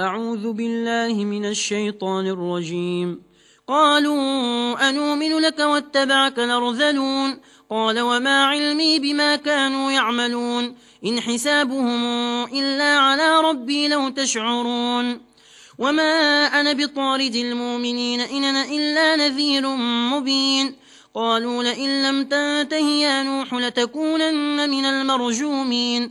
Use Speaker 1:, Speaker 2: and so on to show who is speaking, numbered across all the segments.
Speaker 1: أعوذ بالله من الشيطان الرجيم. قالوا أنؤمن لك واتبعك لرذلون قال وما علمي بما كانوا يعملون. إن حسابهم إلا على ربي لو تشعرون. وما أنا بطارد المؤمنين إننا إلا نذير مبين. قالوا لئن لم تنتهي يا نوح لتكونن من المرجومين.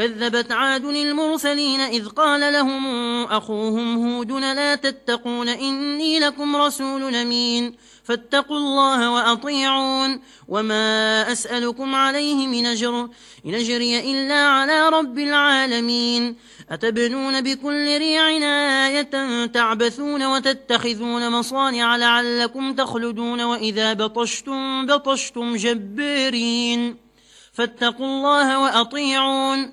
Speaker 1: كذبت عاد المرسلين إذ قال لهم أخوهم هود لا تتقون إني لكم رسول أمين فاتقوا الله وأطيعون وما أسألكم عليه من أجر إن أجري إلا على رب العالمين أتبنون بكل ريع آية تعبثون وتتخذون مصانع لعلكم تخلدون وإذا بطشتم بطشتم جبارين فاتقوا الله وأطيعون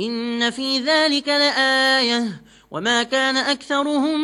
Speaker 1: إن في ذلك لآية وما كان أكثرهم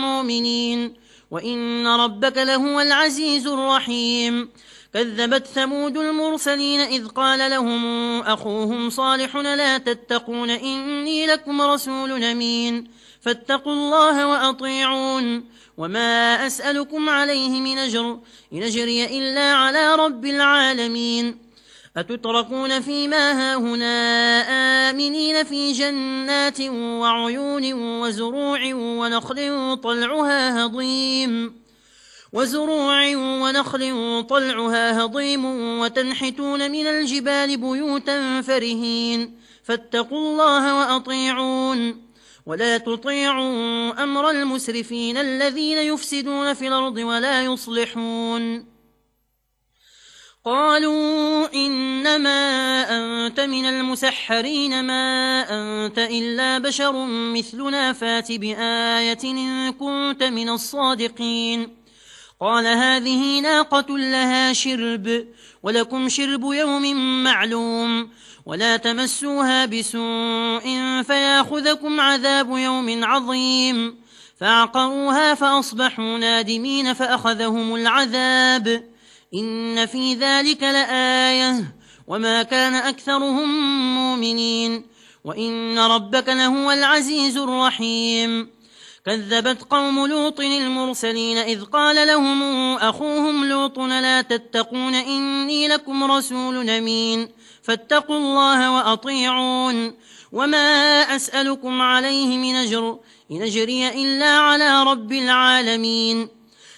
Speaker 1: مؤمنين وإن ربك لهو العزيز الرحيم كذبت ثمود المرسلين إذ قال لهم أخوهم صالح لا تتقون إني لكم رسول أمين فاتقوا الله وأطيعون وما أسألكم عليه من أجر إن أجري إلا على رب العالمين أتتركون فيما هاهنا آمنين في جنات وعيون وزروع ونخل طلعها هضيم وزروع ونخل طلعها هضيم وتنحتون من الجبال بيوتا فرهين فاتقوا الله وأطيعون ولا تطيعوا أمر المسرفين الذين يفسدون في الأرض ولا يصلحون قالوا إنما أنت من المسحرين ما أنت إلا بشر مثلنا فات بآية إن كنت من الصادقين. قال هذه ناقة لها شرب ولكم شرب يوم معلوم ولا تمسوها بسوء فياخذكم عذاب يوم عظيم. فعقروها فأصبحوا نادمين فأخذهم العذاب. إن في ذلك لآية وما كان أكثرهم مؤمنين وإن ربك لهو العزيز الرحيم كذبت قوم لوط المرسلين إذ قال لهم أخوهم لوط لا تتقون إني لكم رسول نمين فاتقوا الله وأطيعون وما أسألكم عليه من أجر إن أجري إلا على رب العالمين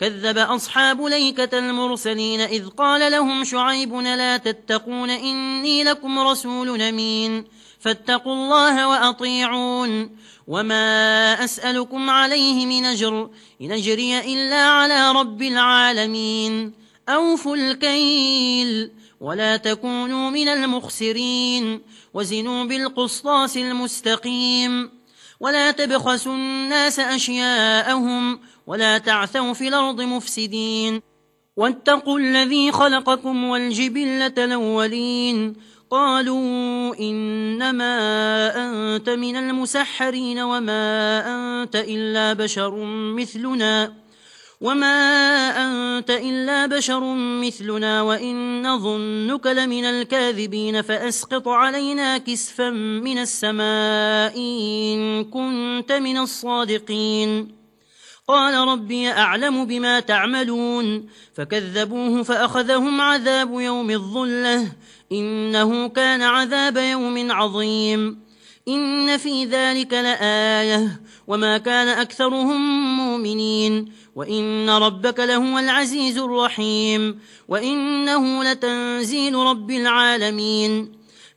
Speaker 1: كذب أصحاب ليكة المرسلين إذ قال لهم شعيب لا تتقون إني لكم رسول نمين فاتقوا الله وأطيعون وما أسألكم عليه من أجر إن أجري إلا على رب العالمين أوفوا الكيل ولا تكونوا من المخسرين وزنوا بالقصطاس المستقيم ولا تبخسوا الناس أشياءهم ولا تعثوا في الأرض مفسدين واتقوا الذي خلقكم والجبلة الأولين قالوا إنما أنت من المسحرين وما أنت إلا بشر مثلنا وما أنت إلا بشر مثلنا وإن نظنك لمن الكاذبين فأسقط علينا كسفا من السماء إن كنت من الصادقين قال ربي أعلم بما تعملون فكذبوه فأخذهم عذاب يوم الظلة إنه كان عذاب يوم عظيم إن في ذلك لآية وما كان أكثرهم مؤمنين وإن ربك لهو العزيز الرحيم وإنه لتنزيل رب العالمين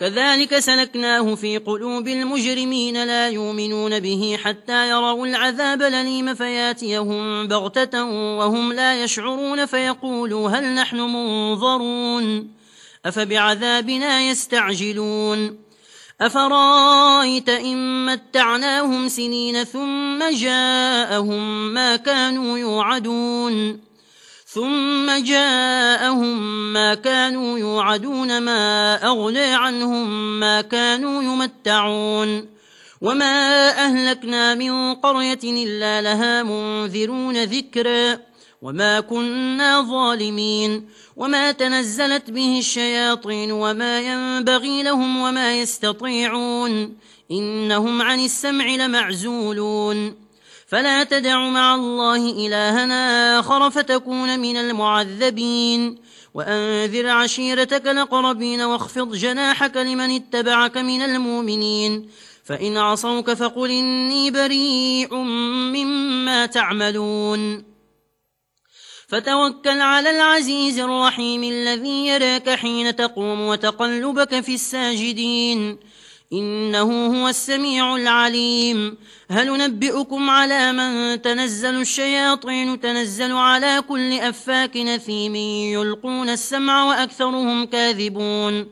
Speaker 1: كذلك سلكناه في قلوب المجرمين لا يؤمنون به حتى يروا العذاب لليم فياتيهم بغتة وهم لا يشعرون فيقولوا هل نحن منظرون أفبعذابنا يستعجلون أفرأيت إن متعناهم سنين ثم جاءهم ما كانوا يوعدون ثم جاءهم ما كانوا يوعدون ما أغلى عنهم ما كانوا يمتعون. وما أهلكنا من قرية إلا لها منذرون ذكرا. وما كنا ظالمين. وما تنزلت به الشياطين وما ينبغي لهم وما يستطيعون. إنهم عن السمع لمعزولون. فلا تدع مع الله إلهنا آخر فتكون من المعذبين. وأنذر عشيرتك لقربين واخفض جناحك لمن اتبعك من المؤمنين. فإن عصوك فقل إني بريء مما تعملون. فتوكل على العزيز الرحيم الذي يراك حين تقوم وتقلبك في الساجدين. إنه هو السميع العليم. هل نبئكم على من تنزل الشياطين تنزل على كل أفاك نثيم يلقون السمع وأكثرهم كاذبون.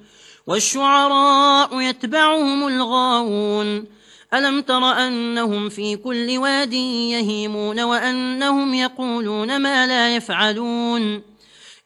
Speaker 1: والشعراء يتبعهم الغاوون. ألم تر أنهم في كل واد يهيمون وأنهم يقولون ما لا يفعلون.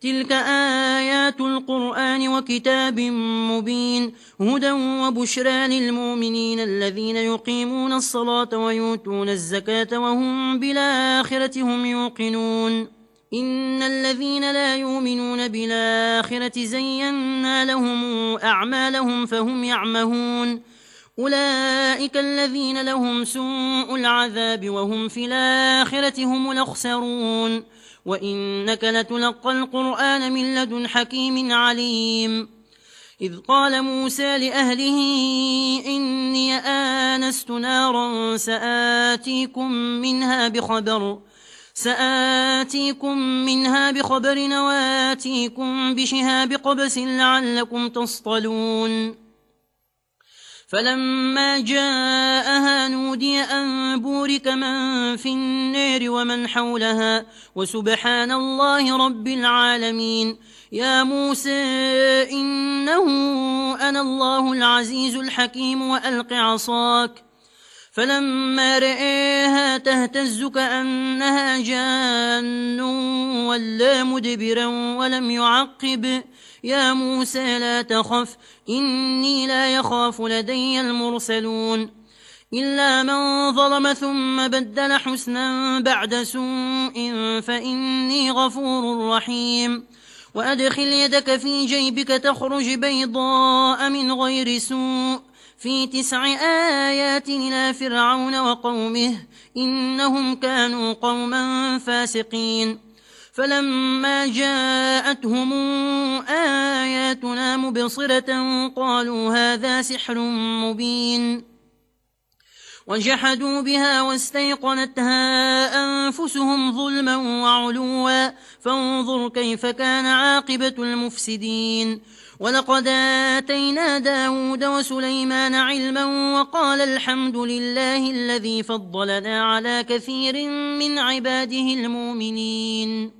Speaker 1: تلك آيات القرآن وكتاب مبين هدى وبشرى للمؤمنين الذين يقيمون الصلاة ويؤتون الزكاة وهم بالآخرة هم يوقنون إن الذين لا يؤمنون بالآخرة زينا لهم أعمالهم فهم يعمهون أولئك الذين لهم سوء العذاب وهم في الآخرة هم الأخسرون وإنك لتلقى القرآن من لدن حكيم عليم. إذ قال موسى لأهله إني آنست نارا سآتيكم منها بخبر سآتيكم منها بخبر وآتيكم بشهاب قبس لعلكم تصطلون. فلما جاءها نودي أن بورك من في النير ومن حولها وسبحان الله رب العالمين. يا موسى إنه أنا الله العزيز الحكيم وألق عصاك. فلما رئيها تهتز كأنها جان ولا مدبرا ولم يعقب. يا موسى لا تخف إني لا يخاف لدي المرسلون. إلا من ظلم ثم بدل حسنا بعد سوء فإني غفور رحيم. وأدخل يدك في جيبك تخرج بيضاء من غير سوء. في تسع آيات إلى فرعون وقومه إنهم كانوا قوما فاسقين. فلما جاءتهم آياتنا مبصرة قالوا هذا سحر مبين. وجحدوا بها واستيقنتها أنفسهم ظلما وعلوا. فانظر كيف كان عاقبة المفسدين. ولقد آتينا داود وسليمان علما وقال الحمد لله الذي فضلنا على كثير من عباده المؤمنين.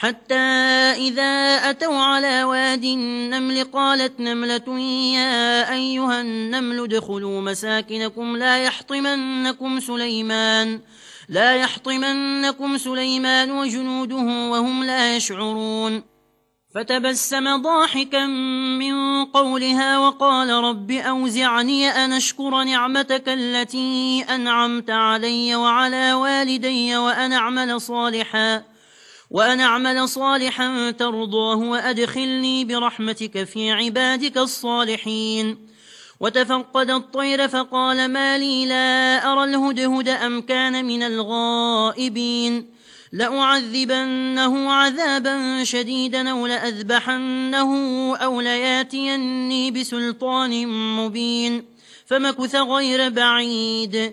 Speaker 1: حتى إذا أتوا على واد النمل قالت نملة يا أيها النمل دخلوا مساكنكم لا يحطمنكم سليمان لا يحطمنكم سليمان وجنوده وهم لا يشعرون. فتبسم ضاحكا من قولها وقال رب أوزعني أن أشكر نعمتك التي أنعمت علي وعلى والدي وأن أعمل صالحاً. وأن أعمل صالحا ترضاه وأدخلني برحمتك في عبادك الصالحين. وتفقد الطير فقال ما لي لا أرى الهدهد أم كان من الغائبين. لأعذبنه عذابا شديدا أو لأذبحنه أو لياتيني بسلطان مبين. فمكث غير بعيد.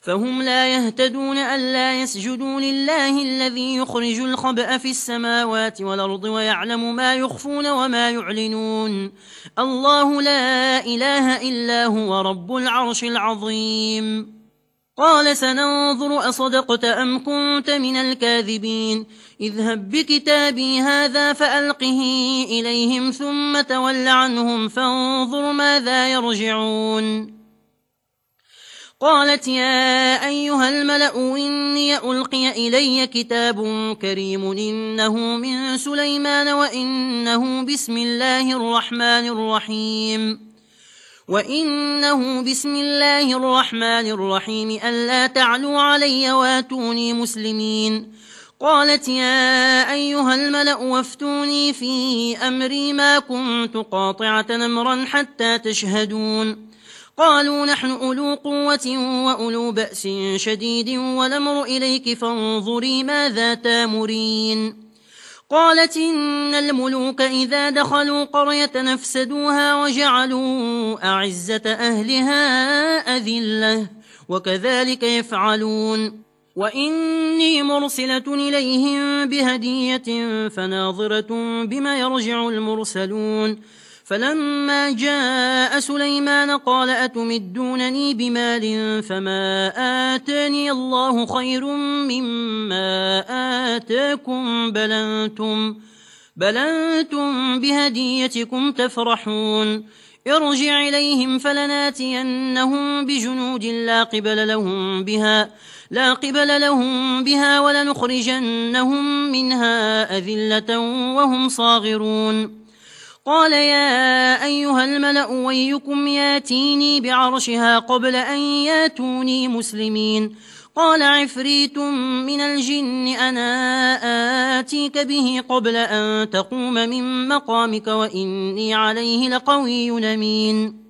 Speaker 1: فهم لا يهتدون ألا يسجدوا لله الذي يخرج الخبأ في السماوات والأرض ويعلم ما يخفون وما يعلنون. الله لا إله إلا هو رب العرش العظيم. قال سننظر أصدقت أم كنت من الكاذبين. اذهب بكتابي هذا فألقه إليهم ثم تول عنهم فانظر ماذا يرجعون. قالت يا أيها الملأ إني ألقي إلي كتاب كريم إنه من سليمان وإنه بسم الله الرحمن الرحيم وإنه بسم الله الرحمن الرحيم ألا تعلوا علي واتوني مسلمين قالت يا أيها الملأ وافتوني في أمري ما كنت قاطعة نمرا حتى تشهدون قالوا نحن أولو قوة وأولو بأس شديد ولمر إليك فانظري ماذا تامرين. قالت إن الملوك إذا دخلوا قرية نفسدوها وجعلوا أعزة أهلها أذلة وكذلك يفعلون. وإني مرسلة إليهم بهدية فناظرة بما يرجع المرسلون. فلما جاء سليمان قال أتمدونني بمال فما آتاني الله خير مما آتاكم بل أنتم, بل أنتم بهديتكم تفرحون ارجع إليهم فلناتينهم بجنود لا قبل لهم بها لا قبل لهم بها ولنخرجنهم منها أذلة وهم صاغرون قال يا أيها الملأ ويكم ياتيني بعرشها قبل أن ياتوني مسلمين. قال عفريت من الجن أنا آتيك به قبل أن تقوم من مقامك وإني عليه لقوي نمين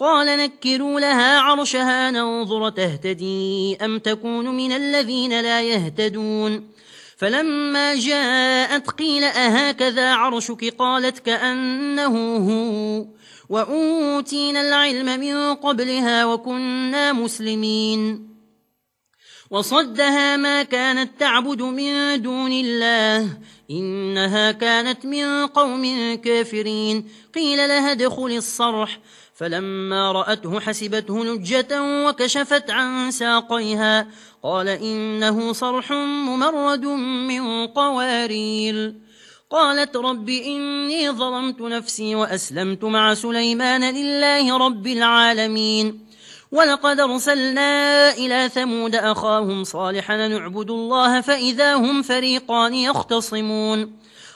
Speaker 1: قال نكروا لها عرشها ننظر تهتدي أم تكون من الذين لا يهتدون فلما جاءت قيل أهكذا عرشك قالت كأنه هو وأوتينا العلم من قبلها وكنا مسلمين وصدها ما كانت تعبد من دون الله إنها كانت من قوم كافرين قيل لها دخل الصرح فلما رأته حسبته نجة وكشفت عن ساقيها قال إنه صرح ممرد من قوارير. قالت رب إني ظلمت نفسي وأسلمت مع سليمان لله رب العالمين. ولقد أرسلنا إلى ثمود أخاهم صالحا نعبد الله فإذا هم فريقان يختصمون.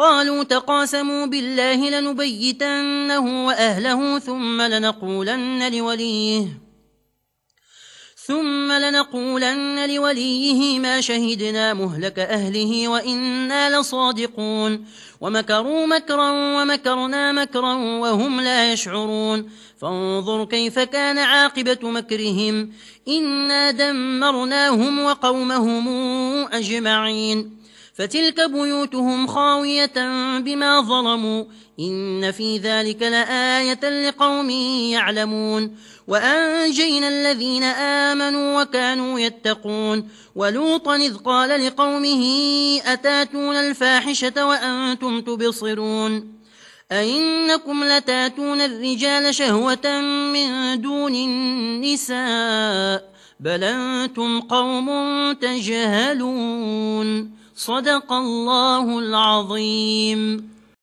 Speaker 1: قالوا تقاسموا بالله لنبيتنه وأهله ثم لنقولن لوليه ثم لنقولن لوليه ما شهدنا مهلك أهله وإنا لصادقون ومكروا مكرا ومكرنا مكرا وهم لا يشعرون فانظر كيف كان عاقبة مكرهم إنا دمرناهم وقومهم أجمعين فتلك بيوتهم خاوية بما ظلموا إن في ذلك لآية لقوم يعلمون وأنجينا الذين آمنوا وكانوا يتقون ولوطا إذ قال لقومه أتاتون الفاحشة وأنتم تبصرون أئنكم لتاتون الرجال شهوة من دون النساء بل أنتم قوم تجهلون صدق الله العظيم